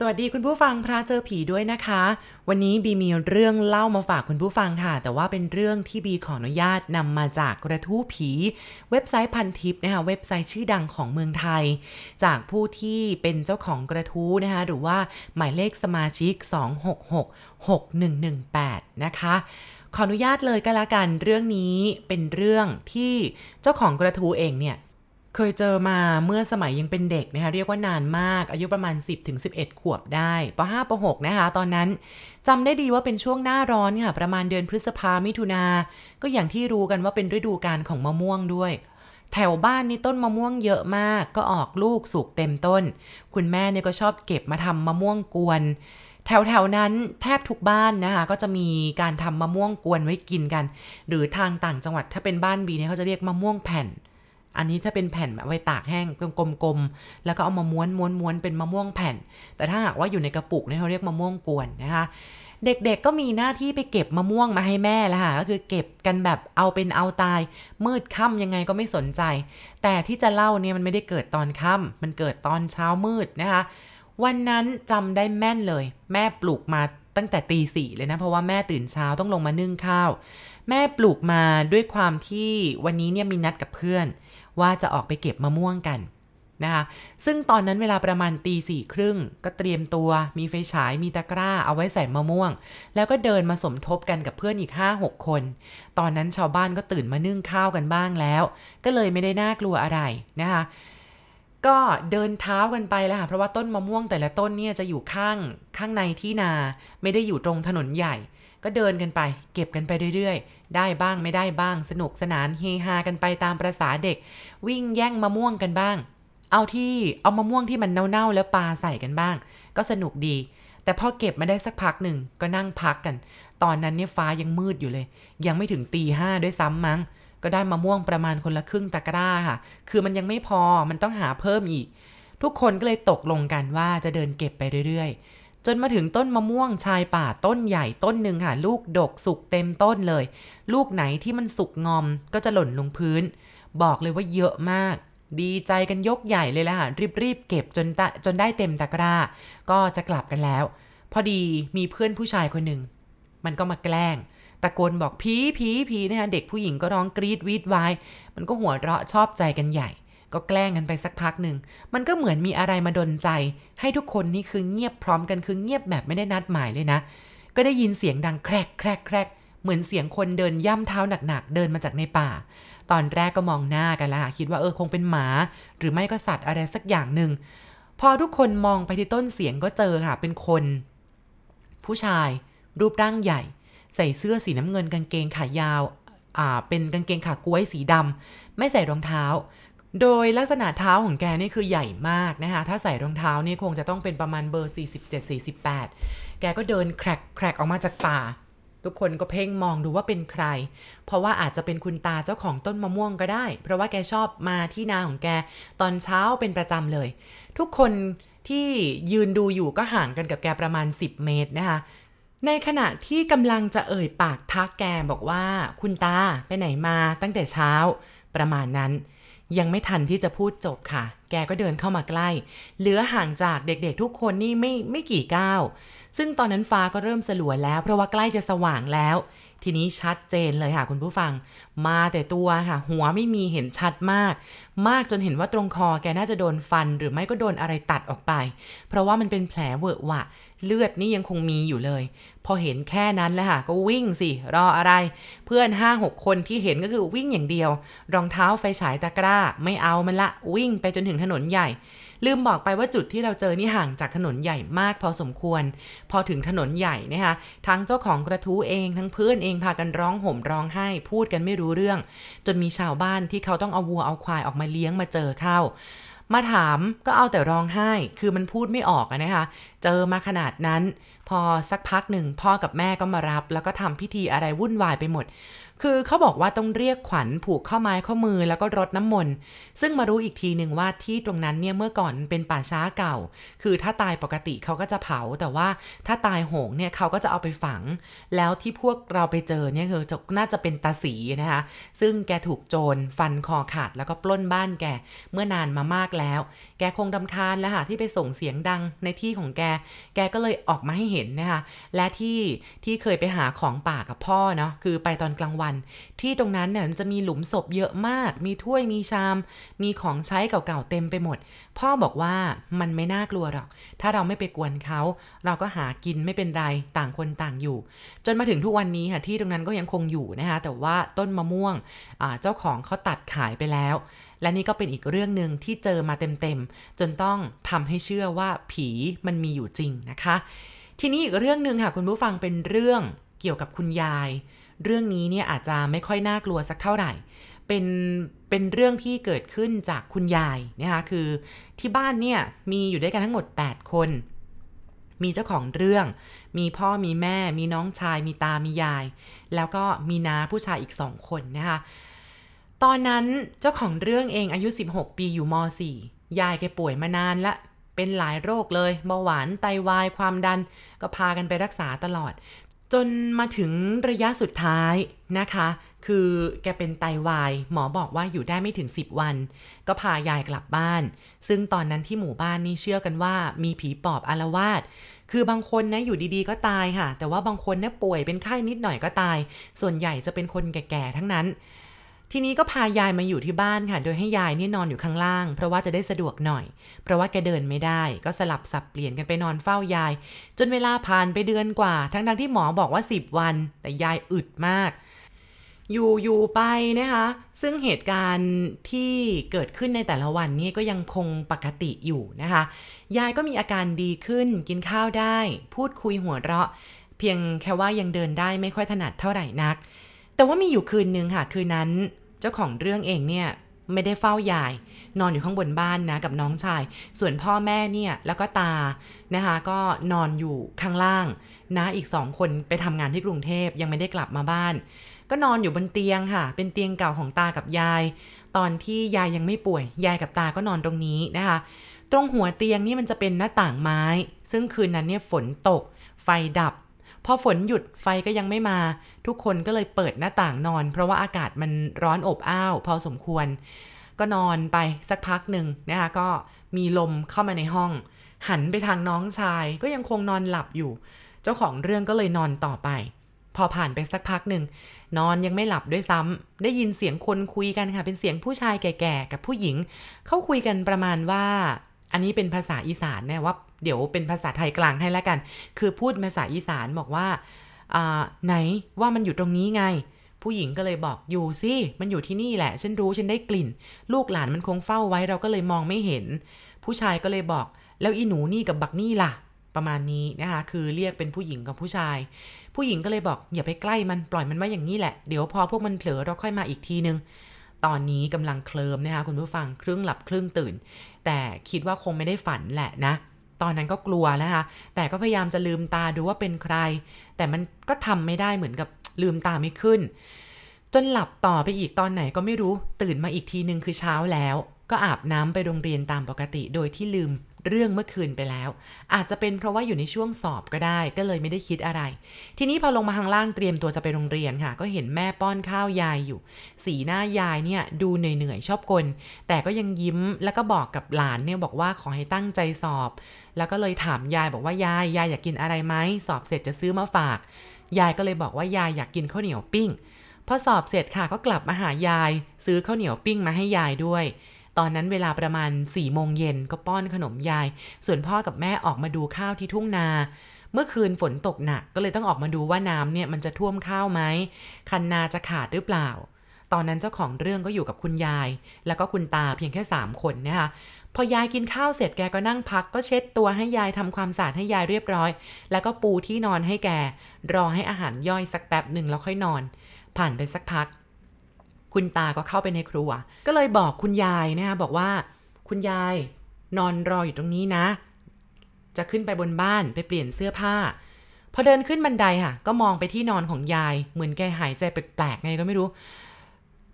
สวัสดีคุณผู้ฟังพระเจอผีด้วยนะคะ วันนี้บีมีเรื่องเล่ามาฝากคุณผู้ฟังค่ะ แต่ว่าเป็นเรื่องที่บีขออนุญาตนำมาจากกระทู้ผี เว็บไซต์พันทิปนะคะเว็บไซต์ชื่อดังของเมืองไทย จากผู้ที่เป็นเจ้าของกระทู้นะคะหรือว่าหมายเลขสมาชิก 2666118 นะคะขออนุญาตเลยก็แล้วกันเรื่องนี้เป็นเรื่องที่เจ้าของกระทู้เองเนี่ย เคยเจอมาเมื่อสมัยยังเป็นเด็กนะคะเรียกว่านานมากอายุประมาณ 10ถึง11 ขวบได้ป .5 ป .6 นะคะ ตอนนั้นจำได้ดีว่าเป็นช่วงหน้าร้อนค่ะ ประมาณเดือนพฤษภามิถุนา ก็อย่างที่รู้กันว่าเป็นฤดูกาลของมะม่วงด้วย แถวบ้านนี่ต้นมะม่วงเยอะมาก ก็ออกลูกสุกเต็มต้น คุณแม่เนี่ยก็ชอบเก็บมาทำมะม่วงกวนแถวๆนั้นแทบทุกบ้านนะคะก็จะมีการทำมะม่วงกวนไว้กินกัน หรือทางต่างจังหวัดถ้าเป็นบ้านบีเนี่ยเขาจะเรียกมะม่วงแผ่น อันนี้ถ้าเป็นแผ่นแบบไว้ตากแห้งกลมๆ แล้วก็เอามาม้วนม้วนม้วนเป็นมะม่วงแผ่น แต่ถ้าหากว่าอยู่ในกระปุกเนี่ยเขาเรียกมะม่วงกวนนะคะ เด็กๆก็มีหน้าที่ไปเก็บมะม่วงมาให้แม่แล้วค่ะ ก็คือเก็บกันแบบเอาเป็นเอาตาย มืดค่ำยังไงก็ไม่สนใจ แต่ที่จะเล่าเนี่ยมันไม่ได้เกิดตอนค่ำมันเกิดตอนเช้ามืดนะคะวันนั้นจำได้แม่นเลย แม่ปลูกมาตั้งแต่ตีสี่เลยนะ เพราะว่าแม่ตื่นเช้าต้องลงมานึ่งข้าว แม่ปลูกมาด้วยความที่วันนี้เนี่ยมีนัดกับเพื่อน ว่าจะออกไปเก็บมะม่วงกันนะคะซึ่งตอนนั้นเวลาประมาณตีสี่ครึ่งก็เตรียมตัวมีไฟฉายมีตะกร้าเอาไว้ใส่มะม่วง แล้วก็เดินมาสมทบกันกับเพื่อนอีก 5-6 คน ตอนนั้นชาวบ้านก็ตื่นมานึ่งข้าวกันบ้างแล้ว ก็เลยไม่ได้น่ากลัวอะไรนะคะก็เดินเท้ากันไปแล้วค่ะ เพราะว่าต้นมะม่วงแต่ละต้นเนี่ยจะอยู่ข้างข้างในที่นา ไม่ได้อยู่ตรงถนนใหญ่ ก็เดินกันไป เก็บกันไปเรื่อย ได้บ้างไม่ได้บ้าง สนุกสนานเฮฮากันไปตามประษาเด็ก วิ่งแย่งมะม่วงกันบ้าง เอาที่เอามะม่วงที่มันเน่าๆแล้วปาใส่กันบ้าง ก็สนุกดี แต่พอเก็บมาได้สักพักหนึ่งก็นั่งพักกัน ตอนนั้นเนี่ยฟ้ายังมืดอยู่เลย ยังไม่ถึงตีห้าด้วยซ้ำมั้ง ก็ได้มะม่วงประมาณคนละครึ่งตะกร้าค่ะ คือมันยังไม่พอมันต้องหาเพิ่มอีก ทุกคนก็เลยตกลงกันว่าจะเดินเก็บไปเรื่อยๆ จนมาถึงต้นมะม่วงชายป่าต้นใหญ่ต้นหนึ่งค่ะ ลูกดกสุกเต็มต้นเลย ลูกไหนที่มันสุกงอมก็จะหล่นลงพื้น บอกเลยว่าเยอะมาก ดีใจกันยกใหญ่เลยละค่ะรีบๆเก็บจนตะจนได้เต็มตะกร้า ก็จะกลับกันแล้ว พอดีมีเพื่อนผู้ชายคนหนึ่งมันก็มาแกล้งตะโกนบอกผีผีผีนะคะเด็กผู้หญิงก็ร้องกรีดวีดวายมันก็หัวเราะชอบใจกันใหญ่ ก็แกล้งกันไปสักพักหนึ่ง มันก็เหมือนมีอะไรมาดนใจ ให้ทุกคนนี่คือเงียบพร้อมกันคือเงียบแบบไม่ได้นัดหมายเลยนะ ก็ได้ยินเสียงดังแครกแครกแครกเหมือนเสียงคนเดินย่ำเท้าหนักๆ เดินมาจากในป่า ตอนแรกก็มองหน้ากันละคิดว่าเออคงเป็นหมา หรือไม่ก็สัตว์อะไรสักอย่างหนึ่ง พอทุกคนมองไปที่ต้นเสียงก็เจอค่ะ เป็นคน ผู้ชาย รูปร่างใหญ่ ใส่เสื้อสีน้ำเงินกางเกงขายาว อ่า เป็นกางเกงขากล้วยสีดำไม่ใส่รองเท้า โดยลักษณะเท้าของแกนี่คือใหญ่มากนะคะถ้าใส่รองเท้านี่คงจะต้องเป็นประมาณเบอร์ 47-48 แกก็เดินแครกแครกออกมาจากป่า ทุกคนก็เพ่งมองดูว่าเป็นใคร เพราะว่าอาจจะเป็นคุณตาเจ้าของต้นมะม่วงก็ได้ เพราะว่าแกชอบมาที่นาของแกตอนเช้าเป็นประจำเลย ทุกคนที่ยืนดูอยู่ก็ห่างกันกับแกประมาณ 10 เมตรนะคะในขณะที่กำลังจะเอ่ยปากทักแกบอกว่า คุณตาไปไหนมาตั้งแต่เช้าประมาณนั้น ยังไม่ทันที่จะพูดจบค่ะ แกก็เดินเข้ามาใกล้ เหลือห่างจากเด็กๆทุกคนนี่ไม่ไม่กี่ก้าว ซึ่งตอนนั้นฟ้าก็เริ่มสลัวแล้ว เพราะว่าใกล้จะสว่างแล้ว ทีนี้ชัดเจนเลยค่ะคุณผู้ฟัง มาแต่ตัวค่ะ หัวไม่มีเห็นชัดมาก มากจนเห็นว่าตรงคอแกน่าจะโดนฟัน หรือไม่ก็โดนอะไรตัดออกไป เพราะว่ามันเป็นแผลเวอะหวะ เลือดนี่ยังคงมีอยู่เลย พอเห็นแค่นั้นแหละค่ะก็วิ่งสิรออะไร เพื่อนห้าหกคนที่เห็นก็คือวิ่งอย่างเดียว รองเท้าไฟฉายตะกร้า ไม่เอามันละวิ่งไปจนถึงถนนใหญ่ ลืมบอกไปว่าจุดที่เราเจอนี่ห่างจากถนนใหญ่มากพอสมควร พอถึงถนนใหญ่นะคะทั้งเจ้าของกระทู้เองทั้งเพื่อนเองพากันร้องห่มร้องไห้ พูดกันไม่รู้เรื่อง จนมีชาวบ้านที่เขาต้องเอาวัวเอาควายออกมาเลี้ยงมาเจอเข้ามาถามก็เอาแต่ร้องไห้ คือมันพูดไม่ออกนะคะ เจอมาขนาดนั้น พอสักพักหนึ่งพ่อกับแม่ก็มารับ แล้วก็ทำพิธีอะไรวุ่นวายไปหมด คือเขาบอกว่าต้องเรียกขวัญผูกข้อไม้ข้อมือแล้วก็รดน้ำมนต์ ซึ่งมารู้อีกทีหนึ่งว่าที่ตรงนั้นเนี่ยเมื่อก่อนเป็นป่าช้าเก่า คือถ้าตายปกติเขาก็จะเผา แต่ว่าถ้าตายโหงเนี่ยเขาก็จะเอาไปฝัง แล้วที่พวกเราไปเจอเนี่ยคือจะน่าจะเป็นตาสีนะคะ ซึ่งแกถูกโจรฟันคอขาดแล้วก็ปล้นบ้านแกเมื่อนานมามากแล้ว แกคงดำคาญแล้วค่ะที่ไปส่งเสียงดังในที่ของแก แกก็เลยออกมาให้เห็นนะคะ และที่ที่เคยไปหาของป่ากับพ่อเนาะ คือไปตอนกลางวันที่ตรงนั้นเนี่ยจะมีหลุมศพเยอะมาก มีถ้วยมีชาม มีของใช้เก่าๆเต็มไปหมด พ่อบอกว่ามันไม่น่ากลัวหรอก ถ้าเราไม่ไปกวนเขา เราก็หากินไม่เป็นไรต่างคนต่างอยู่ จนมาถึงทุกวันนี้ค่ะที่ตรงนั้นก็ยังคงอยู่นะคะแต่ว่าต้นมะม่วงเจ้าของเขาตัดขายไปแล้ว และนี่ก็เป็นอีกเรื่องหนึ่งที่เจอมาเต็มๆจนต้องทำให้เชื่อว่าผีมันมีอยู่จริงนะคะ ทีนี้อีกเรื่องหนึ่งค่ะคุณผู้ฟังเป็นเรื่องเกี่ยวกับคุณยาย เรื่องนี้เนี่ยอาจจะไม่ค่อยน่ากลัวสักเท่าไหร่ เป็นเป็นเรื่องที่เกิดขึ้นจากคุณยายนะคะคือที่บ้านเนี่ยมีอยู่ด้วยกันทั้งหมด 8 คน มีเจ้าของเรื่อง มีพ่อมีแม่ มีน้องชาย มีตามียาย แล้วก็มีน้าผู้ชายอีกสองคนนะคะตอนนั้นเจ้าของเรื่องเองอายุ 16 ปีอยู่ม .4 ยายแกป่วยมานานละเป็นหลายโรคเลยเบาหวานไตาวายความดันก็พากันไปรักษาตลอด จนมาถึงระยะสุดท้ายนะคะ คือแกเป็นไตาวาย หมอบอกว่าอยู่ได้ไม่ถึง 10 วัน ก็พายายกลับบ้าน ซึ่งตอนนั้นที่หมู่บ้านนี่เชื่อกันว่า มีผีปอบอารวาสคือบางคนนะอยู่ดีๆก็ตายค่ะ แต่ว่าบางคนเนี่ยป่วยเป็นไข้นิดหน่อยก็ตาย ส่วนใหญ่จะเป็นคนแก่ๆทั้งนั้น ทีนี้ก็พายายมาอยู่ที่บ้านค่ะ โดยให้ยายนี่นอนอยู่ข้างล่าง เพราะว่าจะได้สะดวกหน่อย เพราะว่าแกเดินไม่ได้ ก็สลับสับเปลี่ยนกันไปนอนเฝ้ายาย จนเวลาผ่านไปเดือนกว่า ทั้งทั้งที่หมอบอกว่า 10 วัน แต่ยายอึดมาก อยู่อยู่ไปนะคะ ซึ่งเหตุการณ์ที่เกิดขึ้นในแต่ละวันนี่ก็ยังคงปกติอยู่นะคะ ยายก็มีอาการดีขึ้น กินข้าวได้ พูดคุยหัวเราะ เพียงแค่ว่ายังเดินได้ไม่ค่อยถนัดเท่าไหร่นัก แต่ว่ามีอยู่คืนนึงค่ะคืนนั้น เจ้าของเรื่องเองเนี่ยไม่ได้เฝ้ายาย นอนอยู่ข้างบนบ้านนะกับน้องชาย ส่วนพ่อแม่เนี่ยแล้วก็ตานะคะก็นอนอยู่ข้างล่างนะอีกสองคนไปทำงานที่กรุงเทพยังไม่ได้กลับมาบ้าน ก็นอนอยู่บนเตียงค่ะ เป็นเตียงเก่าของตากับยาย ตอนที่ยายยังไม่ป่วย ยายกับตาก็นอนตรงนี้นะคะ ตรงหัวเตียงนี่มันจะเป็นหน้าต่างไม้ ซึ่งคืนนั้นเนี่ยฝนตก ไฟดับ พอฝนหยุดไฟก็ยังไม่มา ทุกคนก็เลยเปิดหน้าต่างนอน เพราะว่าอากาศมันร้อนอบอ้าว พอสมควร ก็นอนไปสักพักหนึ่งนะคะก็มีลมเข้ามาในห้อง หันไปทางน้องชาย ก็ยังคงนอนหลับอยู่ เจ้าของเรื่องก็เลยนอนต่อไป พอผ่านไปสักพักหนึ่งนอนยังไม่หลับด้วยซ้ำได้ยินเสียงคนคุยกันค่ะ เป็นเสียงผู้ชายแก่ๆกับผู้หญิงเขาคุยกันประมาณว่า อันนี้เป็นภาษาอีสานเนี่ยว่า เดี๋ยวเป็นภาษาไทยกลางให้แล้วกัน คือพูดภาษาอีสานบอกว่าไหนว่ามันอยู่ตรงนี้ไง ผู้หญิงก็เลยบอกอยู่สิมันอยู่ที่นี่แหละ ฉันรู้ฉันได้กลิ่น ลูกหลานมันคงเฝ้าไว้เราก็เลยมองไม่เห็น ผู้ชายก็เลยบอก แล้วอีหนูนี่กับบักนี่ล่ะ ประมาณนี้นะคะคือเรียกเป็นผู้หญิงกับผู้ชาย ผู้หญิงก็เลยบอกอย่าไปใกล้มันปล่อยมันไว้อย่างนี้แหละเดี๋ยวพอพวกมันเผลอเราค่อยมาอีกทีนึงตอนนี้กำลังเคลิมนะคะคุณผู้ฟังครึ่งหลับครึ่งตื่น แต่คิดว่าคงไม่ได้ฝันแหละนะ ตอนนั้นก็กลัวนะคะ แต่ก็พยายามจะลืมตาดูว่าเป็นใคร แต่มันก็ทำไม่ได้เหมือนกับลืมตาไม่ขึ้น จนหลับต่อไปอีกตอนไหนก็ไม่รู้ ตื่นมาอีกทีนึงคือเช้าแล้ว ก็อาบน้ำไปโรงเรียนตามปกติ โดยที่ลืม เรื่องเมื่อคืนไปแล้ว อาจจะเป็นเพราะว่าอยู่ในช่วงสอบก็ได้ ก็เลยไม่ได้คิดอะไร ทีนี้พอลงมาข้างล่างเตรียมตัวจะไปโรงเรียนค่ะ ก็เห็นแม่ป้อนข้าวยายอยู่ สีหน้ายายเนี่ยดูเหนื่อยๆชอบกล แต่ก็ยังยิ้มแล้วก็บอกกับหลานเนี่ยบอกว่าขอให้ตั้งใจสอบ แล้วก็เลยถามยายบอกว่ายายยายอยากกินอะไรไหมสอบเสร็จจะซื้อมาฝาก ยายก็เลยบอกว่ายายอยากกินข้าวเหนียวปิ้งพอสอบเสร็จค่ะก็กลับมาหายาย ซื้อข้าวเหนียวปิ้งมาให้ยายด้วย ตอนนั้นเวลาประมาณ4ี่โมงเย็นก็ป้อนขนมยาย ส่วนพ่อกับแม่ออกมาดูข้าวที่ทุ่งนา เมื่อคืนฝนตกหนักก็เลยต้องออกมาดูว่าน้ำเนี่ยมันจะท่วมข้าวไหม คันนาจะขาดหรือเปล่า ตอนนั้นเจ้าของเรื่องก็อยู่กับคุณยาย แล้วก็คุณตาเพียงแค่ 3 คนนะคะพอยายกินข้าวเสร็จแกก็นั่งพัก ก็เช็ดตัวให้ยายทำความสะอาดให้ยายเรียบร้อย แล้วก็ปูที่นอนให้แก รอให้อาหารย่อยสักแป๊บหนึ่งแล้วค่อยนอน ผ่านไปสักพัก คุณตาก็เข้าไปในครัว ก็เลยบอกคุณยายนะคะบอกว่า คุณยายนอนรออยู่ตรงนี้นะ จะขึ้นไปบนบ้านไปเปลี่ยนเสื้อผ้า พอเดินขึ้นบันไดค่ะ ก็มองไปที่นอนของยาย เหมือนแกหายใจแปลกๆไงก็ไม่รู้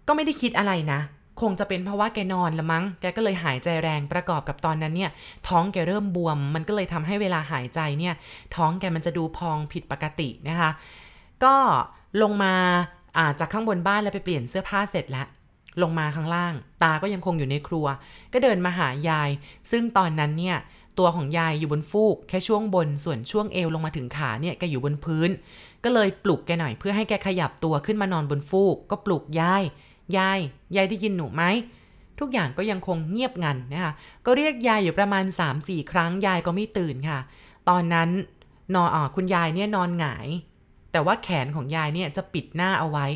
ก็ไม่ได้คิดอะไรนะ คงจะเป็นเพราะว่าแกนอนละมั้ง แกก็เลยหายใจแรงประกอบกับตอนนั้นเนี่ย ท้องแกเริ่มบวม มันก็เลยทำให้เวลาหายใจเนี่ย ท้องแกมันจะดูพองผิดปกตินะคะ ก็ลงมา จากข้างบนบ้านแล้วไปเปลี่ยนเสื้อผ้าเสร็จแล้วลงมาข้างล่าง ตาก็ยังคงอยู่ในครัว ก็เดินมาหายาย ซึ่งตอนนั้นเนี่ย ตัวของยายอยู่บนฟูก แค่ช่วงบนส่วนช่วงเอวลงมาถึงขาเนี่ยแกอยู่บนพื้น ก็เลยปลุกแกหน่อยเพื่อให้แกขยับตัวขึ้นมานอนบนฟูก ก็ปลุกยาย ยาย ยายได้ยินหนูไหม ทุกอย่างก็ยังคงเงียบงันนะคะ ก็เรียกยายอยู่ประมาณ 3-4 ครั้งยายก็ไม่ตื่นค่ะ ตอนนั้นนอนอคุณยายเนี่ยนอนหงาย แต่ว่าแขนของยายเนี่ยจะปิดหน้าเอาไว้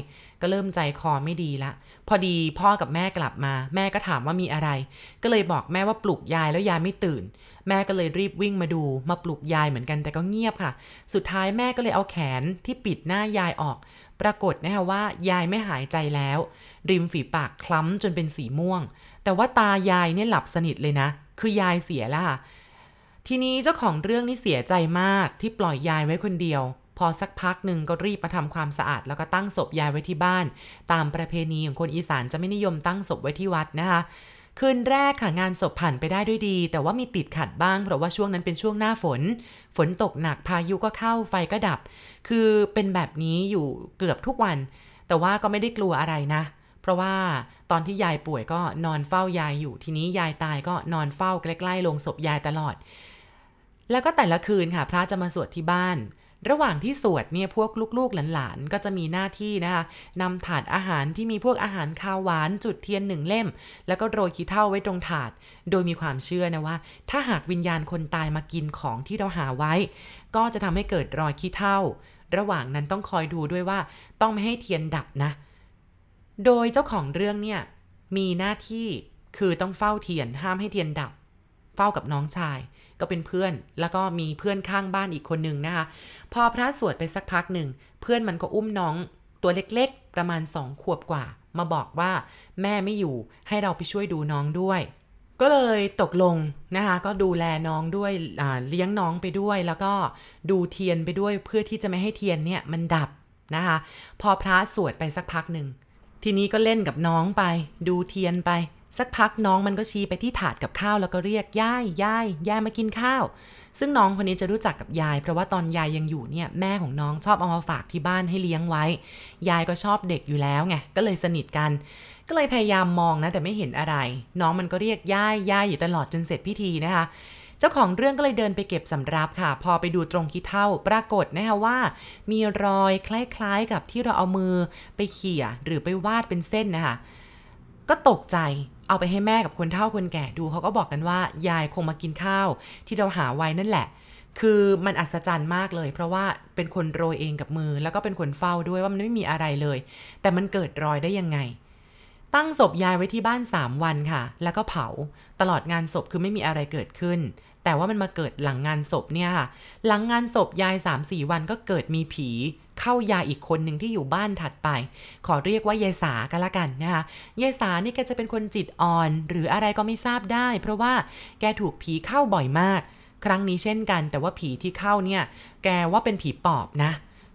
ก็เริ่มใจคอไม่ดีละ พอดีพ่อกับแม่กลับมา แม่ก็ถามว่ามีอะไร ก็เลยบอกแม่ว่าปลุกยายแล้วยายไม่ตื่น แม่ก็เลยรีบวิ่งมาดูมาปลุกยายเหมือนกันแต่ก็เงียบค่ะ สุดท้ายแม่ก็เลยเอาแขนที่ปิดหน้ายายออก ปรากฏนะคะว่ายายไม่หายใจแล้ว ริมฝีปากคล้ำจนเป็นสีม่วง แต่ว่าตายายเนี่ยหลับสนิทเลยนะ คือยายเสียแล้วค่ะทีนี้เจ้าของเรื่องนี่เสียใจมากที่ปล่อยยายไว้คนเดียว พอสักพักหนึ่งก็รีบมาทำความสะอาด แล้วก็ตั้งศพยายไว้ที่บ้าน ตามประเพณีของคนอีสานจะไม่นิยมตั้งศพไว้ที่วัดนะคะคืนแรกค่ะงานศพผ่านไปได้ด้วยดี แต่ว่ามีติดขัดบ้าง เพราะว่าช่วงนั้นเป็นช่วงหน้าฝน ฝนตกหนักพายุก็เข้าไฟก็ดับ คือเป็นแบบนี้อยู่เกือบทุกวัน แต่ว่าก็ไม่ได้กลัวอะไรนะ เพราะว่าตอนที่ยายป่วยก็นอนเฝ้ายายอยู่ทีนี้ยายตายก็นอนเฝ้าใกล้ๆลงศพยายตลอด แล้วก็แต่ละคืนค่ะ พระจะมาสวดที่บ้าน ระหว่างที่สวดเนี่ยพวกลูกๆหลานๆก็จะมีหน้าที่นะคะนำถาดอาหารที่มีพวกอาหารคาวหวานจุดเทียนหนึ่งเล่ม แล้วก็โรยขี้เท่าไว้ตรงถาด โดยมีความเชื่อนะว่า ถ้าหากวิญญาณคนตายมากินของที่เราหาไว้ ก็จะทำให้เกิดรอยขี้เท่าระหว่างนั้นต้องคอยดูด้วยว่า ต้องไม่ให้เทียนดับนะ โดยเจ้าของเรื่องเนี่ยมีหน้าที่คือต้องเฝ้าเทียนห้ามให้เทียนดับ เฝ้ากับน้องชาย ก็เป็นเพื่อน แล้วก็มีเพื่อนข้างบ้านอีกคนนึงนะคะ พอพระสวดไปสักพักหนึ่ง เพื่อนมันก็อุ้มน้องตัวเล็กๆ ประมาณสองขวบกว่า มาบอกว่าแม่ไม่อยู่ให้เราไปช่วยดูน้องด้วยก็เลยตกลงนะคะก็ดูแลน้องด้วยเลี้ยงน้องไปด้วย แล้วก็ดูเทียนไปด้วยเพื่อที่จะไม่ให้เทียนเนี่ยมันดับนะคะ พอพระสวดไปสักพักหนึ่งทีนี้ก็เล่นกับน้องไป ดูเทียนไป สักพักน้องมันก็ชี้ไปที่ถาดกับข้าวแล้วก็เรียกยายยายยายมากินข้าว ซึ่งน้องคนนี้จะรู้จักกับยาย เพราะว่าตอนยายยังอยู่เนี่ยแม่ของน้องชอบเอามาฝากที่บ้านให้เลี้ยงไว้ ยายก็ชอบเด็กอยู่แล้วไงก็เลยสนิทกัน ก็เลยพยายามมองนะแต่ไม่เห็นอะไร น้องมันก็เรียกยายยายอยู่ตลอดจนเสร็จพิธีนะคะเจ้าของเรื่องก็เลยเดินไปเก็บสำรับค่ะ พอไปดูตรงขี้เท่าปรากฏนะคะว่า มีรอยคล้ายๆกับที่เราเอามือไปเขี่ยหรือไปวาดเป็นเส้นนะคะ ก็ตกใจเอาไปให้แม่กับคนเฒ่าคนแก่ดูเขาก็บอกกันว่า ยายคงมากินข้าว ที่เราหาไว้นั่นแหละ คือมันอัศจรรย์มากเลย เพราะว่าเป็นคนโรยเองกับมือ แล้วก็เป็นคนเฝ้าด้วยว่ามันไม่มีอะไรเลย แต่มันเกิดรอยได้ยังไง ตั้งศพยายไว้ที่บ้าน 3 วันค่ะ แล้วก็เผาตลอดงานศพคือไม่มีอะไรเกิดขึ้น แต่ว่ามันมาเกิดหลังงานศพเนี่ยค่ะหลังงานศพยาย 3-4 วันก็เกิดมีผี เข้ายาอีกคนหนึ่งที่อยู่บ้านถัดไป ขอเรียกว่ายายสากันละกันนะคะยายสานี่แกจะเป็นคนจิตอ่อน หรืออะไรก็ไม่ทราบได้ เพราะว่าแกถูกผีเข้าบ่อยมาก ครั้งนี้เช่นกัน แต่ว่าผีที่เข้าเนี่ย แกว่าเป็นผีปอบนะ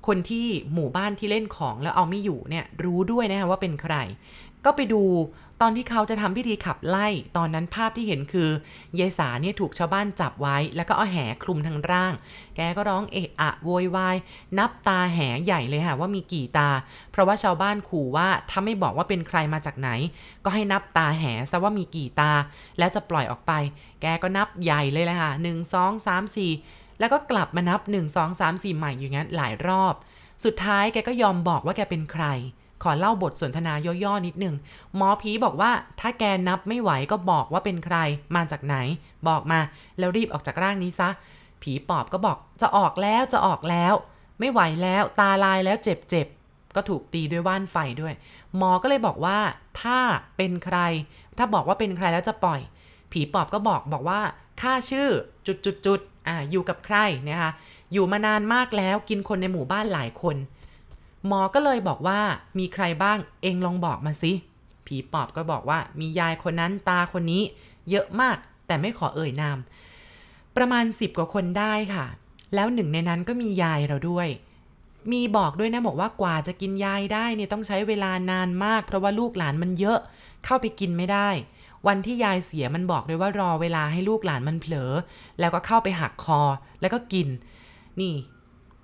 คนที่หมู่บ้านที่เล่นของแล้วเอาไม่อยู่เนี่ยรู้ด้วยนะคะว่าเป็นใคร ก็ไปดูตอนที่เขาจะทำพิธีขับไล่ ตอนนั้นภาพที่เห็นคือยายสาเนี่ยถูกชาวบ้านจับไว้ แล้วก็เอาแหคลุมทั้งร่าง แกก็ร้องเอะอะโวยวายนับตาแหใหญ่เลยค่ะว่ามีกี่ตา เพราะว่าชาวบ้านขู่ว่าถ้าไม่บอกว่าเป็นใครมาจากไหน ก็ให้นับตาแหซะว่ามีกี่ตา แล้วจะปล่อยออกไป แกก็นับใหญ่เลยแหละค่ะหนึ่งสองสามสี่ แล้วก็กลับมานับหนึ่งสองสามสี่ใหม่อยู่งั้นหลายรอบ สุดท้ายแกก็ยอมบอกว่าแกเป็นใคร ขอเล่าบทสนทนาย่อๆนิดหนึ่งหมอผีบอกว่าถ้าแกนับไม่ไหวก็บอกว่าเป็นใคร มาจากไหน บอกมา แล้วรีบออกจากร่างนี้ซะ ผีปอบก็บอกจะออกแล้วจะออกแล้ว ไม่ไหวแล้วตาลายแล้วเจ็บเจ็บก็ถูกตีด้วยว่านไฟด้วย หมอก็เลยบอกว่าถ้าเป็นใคร ถ้าบอกว่าเป็นใครแล้วจะปล่อย ผีปอบก็บอกบอกว่า ค่าชื่อจุดจุดจุดอ่าอยู่กับใครนะคะอยู่มานานมากแล้วกินคนในหมู่บ้านหลายคน หมอก็เลยบอกว่ามีใครบ้างเองลองบอกมาสิผีปอบก็บอกว่ามียายคนนั้นตาคนนี้ เยอะมากแต่ไม่ขอเอ่ยนาม ประมาณสิบกว่าคนได้ค่ะ แล้วหนึ่งในนั้นก็มียายเราด้วย มีบอกด้วยนะบอกว่ากว่าจะกินยายได้เนี่ยต้องใช้เวลานานมาก เพราะว่าลูกหลานมันเยอะเข้าไปกินไม่ได้ วันที่ยายเสียมันบอกด้วยว่ารอเวลาให้ลูกหลานมันเผลอ แล้วก็เข้าไปหักคอแล้วก็กิน นี่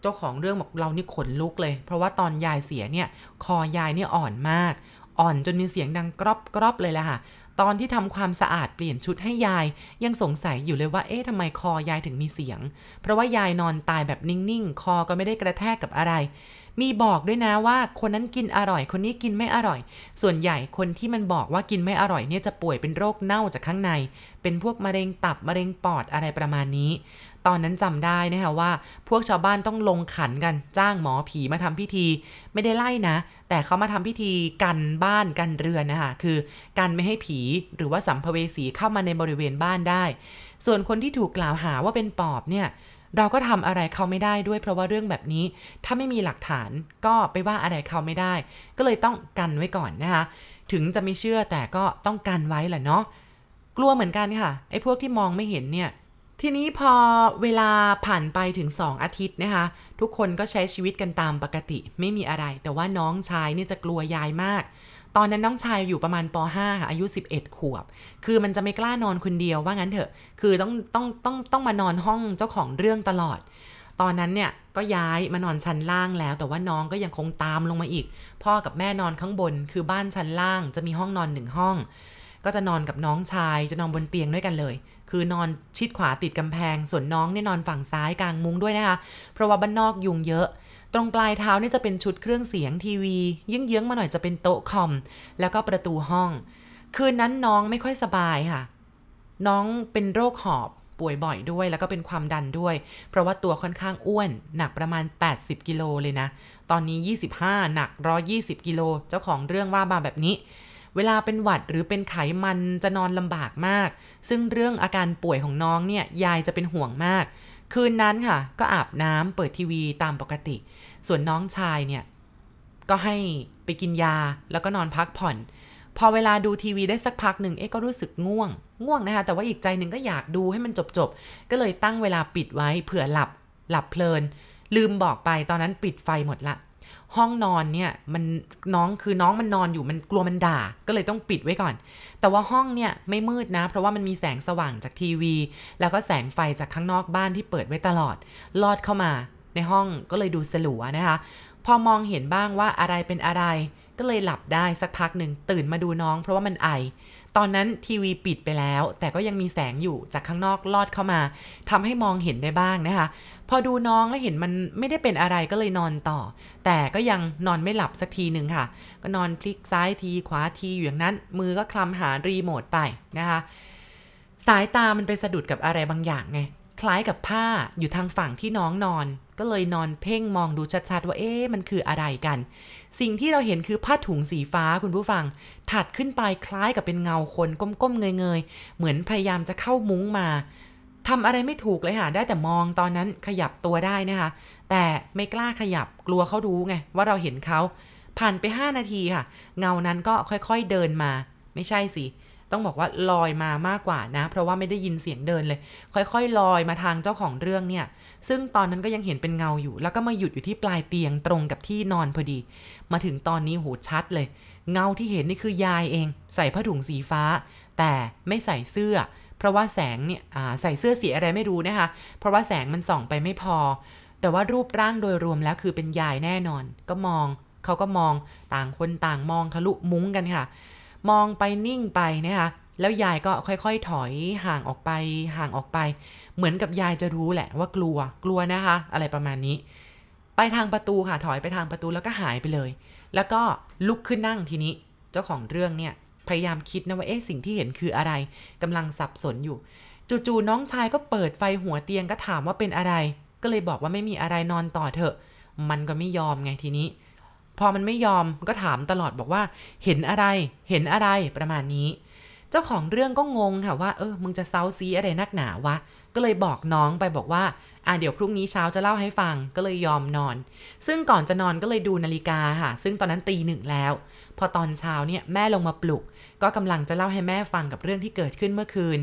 เจ้าของเรื่องบอกเรานี่ขนลุกเลย เพราะว่าตอนยายเสียเนี่ย คอยายเนี่ยอ่อนมาก อ่อนจนมีเสียงดังกรอบกรอบเลยแหละค่ะ ตอนที่ทำความสะอาดเปลี่ยนชุดให้ยาย ยังสงสัยอยู่เลยว่าเอ๊ะทำไมคอยายถึงมีเสียง เพราะว่ายายนอนตายแบบนิ่งๆ คอก็ไม่ได้กระแทกกับอะไร มีบอกด้วยนะว่าคนนั้นกินอร่อย คนนี้กินไม่อร่อย ส่วนใหญ่คนที่มันบอกว่ากินไม่อร่อยเนี่ยจะป่วยเป็นโรคเน่าจากข้างใน เป็นพวกมะเร็งตับมะเร็งปอดอะไรประมาณนี้ ตอนนั้นจำได้นะคะว่า พวกชาวบ้านต้องลงขันกันจ้างหมอผีมาทำพิธี ไม่ได้ไล่นะ แต่เขามาทำพิธีกันบ้านกันเรือนนะคะคือกันไม่ให้ผีหรือว่าสัมภเวสีเข้ามาในบริเวณบ้านได้ ส่วนคนที่ถูกกล่าวหาว่าเป็นปอบเนี่ย เราก็ทำอะไรเขาไม่ได้ด้วยเพราะว่าเรื่องแบบนี้ ถ้าไม่มีหลักฐานก็ไปว่าอะไรเขาไม่ได้ ก็เลยต้องกันไว้ก่อนนะคะ ถึงจะไม่เชื่อแต่ก็ต้องกันไว้แหละเนาะกลัวเหมือนกันค่ะไอ้พวกที่มองไม่เห็นเนี่ยทีนี้พอเวลาผ่านไปถึง 2 อาทิตย์นะคะ ทุกคนก็ใช้ชีวิตกันตามปกติ ไม่มีอะไร แต่ว่าน้องชายนี่จะกลัวยายมาก ตอนนั้นน้องชายอยู่ประมาณป .5 ค่ะอายุ 11 ขวบ คือมันจะไม่กล้านอนคนเดียวว่างั้นเถอะ คือต้องต้องต้องต้องมานอนห้องเจ้าของเรื่องตลอด ตอนนั้นเนี่ยก็ย้ายมานอนชั้นล่างแล้ว แต่ว่าน้องก็ยังคงตามลงมาอีก พ่อกับแม่นอนข้างบน คือบ้านชั้นล่างจะมีห้องนอนหนึ่งห้อง ก็จะนอนกับน้องชายจะนอนบนเตียงด้วยกันเลย คือนอนชิดขวาติดกำแพง ส่วนน้องเนี่ยนอนฝั่งซ้ายกลางมุ้งด้วยนะคะ เพราะว่าบ้านนอกยุงเยอะ ตรงปลายเท้าเนี่ยจะเป็นชุดเครื่องเสียงทีวีเยื้องๆมาหน่อยจะเป็นโต๊ะคอม แล้วก็ประตูห้อง คืนนั้นน้องไม่ค่อยสบายค่ะ น้องเป็นโรคหอบป่วยบ่อยด้วย แล้วก็เป็นความดันด้วย เพราะว่าตัวค่อนข้างอ้วน หนักประมาณ 80 กิโลเลยนะ ตอนนี้ 25 หนัก 120 กิโล เจ้าของเรื่องว่ามาแบบนี้ เวลาเป็นหวัดหรือเป็นไขมันจะนอนลำบากมาก ซึ่งเรื่องอาการป่วยของน้องเนี่ย ยายจะเป็นห่วงมาก คืนนั้นค่ะ ก็อาบน้ำเปิดทีวีตามปกติ ส่วนน้องชายเนี่ย ก็ให้ไปกินยาแล้วก็นอนพักผ่อน พอเวลาดูทีวีได้สักพักหนึ่งเอ๊ก็รู้สึกง่วง ง่วงนะคะแต่ว่าอีกใจหนึ่งก็อยากดูให้มันจบๆก็เลยตั้งเวลาปิดไว้เผื่อหลับ หลับเพลิน ลืมบอกไปตอนนั้นปิดไฟหมดละ ห้องนอนเนี่ยมันน้องคือน้องมันนอนอยู่มันกลัวมันด่า ก็เลยต้องปิดไว้ก่อน แต่ว่าห้องเนี่ยไม่มืดนะ เพราะว่ามันมีแสงสว่างจากทีวี แล้วก็แสงไฟจากข้างนอกบ้านที่เปิดไว้ตลอด ลอดเข้ามาในห้องก็เลยดูสลัวนะคะ พอมองเห็นบ้างว่าอะไรเป็นอะไร ก็เลยหลับได้สักพักหนึ่งตื่นมาดูน้อง เพราะว่ามันไอ ตอนนั้นทีวีปิดไปแล้ว แต่ก็ยังมีแสงอยู่จากข้างนอกลอดเข้ามาทำให้มองเห็นได้บ้างนะคะ พอดูน้องแล้วเห็นมันไม่ได้เป็นอะไรก็เลยนอนต่อ แต่ก็ยังนอนไม่หลับสักทีหนึ่งค่ะ ก็นอนพลิกซ้ายทีขวาทีอยู่อย่างนั้น มือก็คลำหารีโมทไปนะคะสายตามันไปสะดุดกับอะไรบางอย่างไง คล้ายกับผ้าอยู่ทางฝั่งที่น้องนอน ก็เลยนอนเพ่งมองดูชัดๆว่าเอ๊ะมันคืออะไรกัน สิ่งที่เราเห็นคือผ้าถุงสีฟ้าคุณผู้ฟัง ถัดขึ้นไปคล้ายกับเป็นเงาคนก้มๆเงยๆ เหมือนพยายามจะเข้ามุ้งมาทำอะไรไม่ถูกเลยค่ะ ได้แต่มองตอนนั้นขยับตัวได้นะคะ แต่ไม่กล้าขยับกลัวเขารู้ไงว่าเราเห็นเขา ผ่านไป 5 นาทีค่ะ เงานั้นก็ค่อยๆเดินมา ไม่ใช่สิ ต้องบอกว่าลอยมามากกว่านะ เพราะว่าไม่ได้ยินเสียงเดินเลย ค่อยๆ ลอยมาทางเจ้าของเรื่องเนี่ย ซึ่งตอนนั้นก็ยังเห็นเป็นเงาอยู่ แล้วก็มาหยุดอยู่ที่ปลายเตียงตรงกับที่นอนพอดี มาถึงตอนนี้โหชัดเลย เงาที่เห็นนี่คือยายเอง ใส่ผ้าถุงสีฟ้า แต่ไม่ใส่เสื้อ เพราะว่าแสงเนี่ยใส่เสื้อสีอะไรไม่รู้นะคะ เพราะว่าแสงมันส่องไปไม่พอ แต่ว่ารูปร่างโดยรวมแล้วคือเป็นยายแน่นอน ก็มองเขาก็มองต่างคนต่างมองทะลุมุ้งกันค่ะ มองไปนิ่งไปนะคะแล้วยายก็ค่อยๆ ถอยห่างออกไปห่างออกไป เหมือนกับยายจะรู้แหละว่ากลัวกลัวนะคะ อะไรประมาณนี้ ไปทางประตูค่ะถอยไปทางประตูแล้วก็หายไปเลย แล้วก็ลุกขึ้นนั่งทีนี้ เจ้าของเรื่องเนี่ยพยายามคิดนะว่าเอ๊ะสิ่งที่เห็นคืออะไรกำลังสับสนอยู่จู่ๆน้องชายก็เปิดไฟหัวเตียงก็ถามว่าเป็นอะไร ก็เลยบอกว่าไม่มีอะไรนอนต่อเถอะ มันก็ไม่ยอมไงทีนี้ พอมันไม่ยอมก็ถามตลอดบอกว่า เห็นอะไร เห็นอะไรประมาณนี้ เจ้าของเรื่องก็งงค่ะว่าเออมึงจะเซาซีอะไรนักหนาวะ ก็เลยบอกน้องไปบอกว่าอ่าเดี๋ยวพรุ่งนี้เช้าจะเล่าให้ฟังก็เลยยอมนอน ซึ่งก่อนจะนอนก็เลยดูนาฬิกาค่ะ ซึ่งตอนนั้นตีหนึ่งแล้ว พอตอนเช้าเนี่ยแม่ลงมาปลุก ก็กำลังจะเล่าให้แม่ฟังกับเรื่องที่เกิดขึ้นเมื่อคืน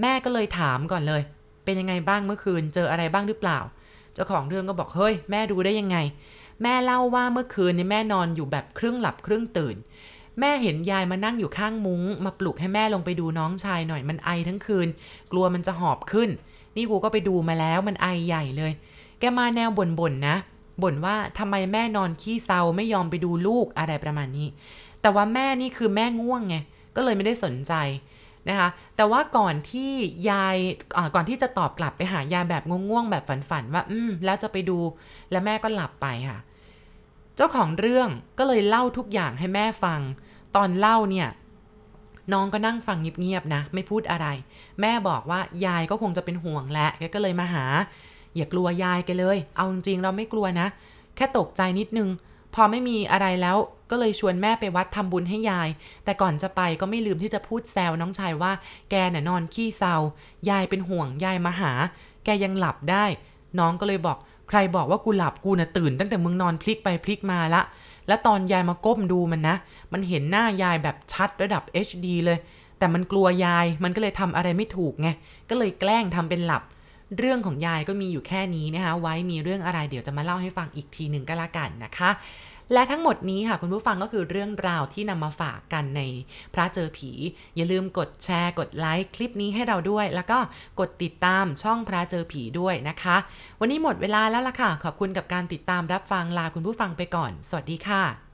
แม่ก็เลยถามก่อนเลย เป็นยังไงบ้างเมื่อคืน เจออะไรบ้างหรือเปล่า เจ้าของเรื่องก็บอกเฮ้ยแม่ดูได้ยังไง แม่เล่าว่าเมื่อคืนนี้แม่นอนอยู่แบบครึ่งหลับครึ่งตื่น แม่เห็นยายมานั่งอยู่ข้างมุง้ง มาปลุกให้แม่ลงไปดูน้องชายหน่อยมันไอทั้งคืน กลัวมันจะหอบขึ้น นี่กูก็ไปดูมาแล้วมันไอใหญ่เลย แกมาแนวบ่นๆนนะบ่นว่าทำไมแม่นอนขี้เซาไม่ยอมไปดูลูกอะไรประมาณนี้ แต่ว่าแม่นี่คือแม่ง่วงไงก็เลยไม่ได้สนใจนะคะแต่ว่าก่อนที่ยายก่อนที่จะตอบกลับไปหายายแบบง่วงๆแบบฝันๆว่า อืมแล้วจะไปดู แล้วแม่ก็หลับไปค่ะ จ้าของเรื่องก็เลยเล่าทุกอย่างให้แม่ฟัง ตอนเล่าเนี่ย น้องก็นั่งฟังเงียบๆนะ ไม่พูดอะไร แม่บอกว่ายายก็คงจะเป็นห่วงแหละแกก็เลยมาหา อย่ากลัวยายแกเลย เอาจริงๆเราไม่กลัวนะ แค่ตกใจนิดนึง พอไม่มีอะไรแล้วก็เลยชวนแม่ไปวัดทำบุญให้ยาย แต่ก่อนจะไปก็ไม่ลืมที่จะพูดแซวน้องชายว่า แกน่ะนอนขี้เศร้ายายเป็นห่วงยายมาหา แกยังหลับได้ น้องก็เลยบอก ใครบอกว่ากูหลับกูน่ะตื่นตั้งแต่มึงนอนพลิกไปพลิกมาละ แล้วตอนยายมาก้มดูมันนะ มันเห็นหน้ายายแบบชัดระดับ HD เลย แต่มันกลัวยาย มันก็เลยทำอะไรไม่ถูกไง ก็เลยแกล้งทำเป็นหลับ เรื่องของยายก็มีอยู่แค่นี้นะคะ ไว้มีเรื่องอะไรเดี๋ยวจะมาเล่าให้ฟังอีกทีหนึ่งก็แล้วกันนะคะ และทั้งหมดนี้ค่ะคุณผู้ฟังก็คือเรื่องราวที่นำมาฝากกันในพระเจอผี อย่าลืมกดแชร์กดไลค์คลิปนี้ให้เราด้วย แล้วก็กดติดตามช่องพระเจอผีด้วยนะคะ วันนี้หมดเวลาแล้วล่ะค่ะ ขอบคุณกับการติดตามรับฟังลาคุณผู้ฟังไปก่อน สวัสดีค่ะ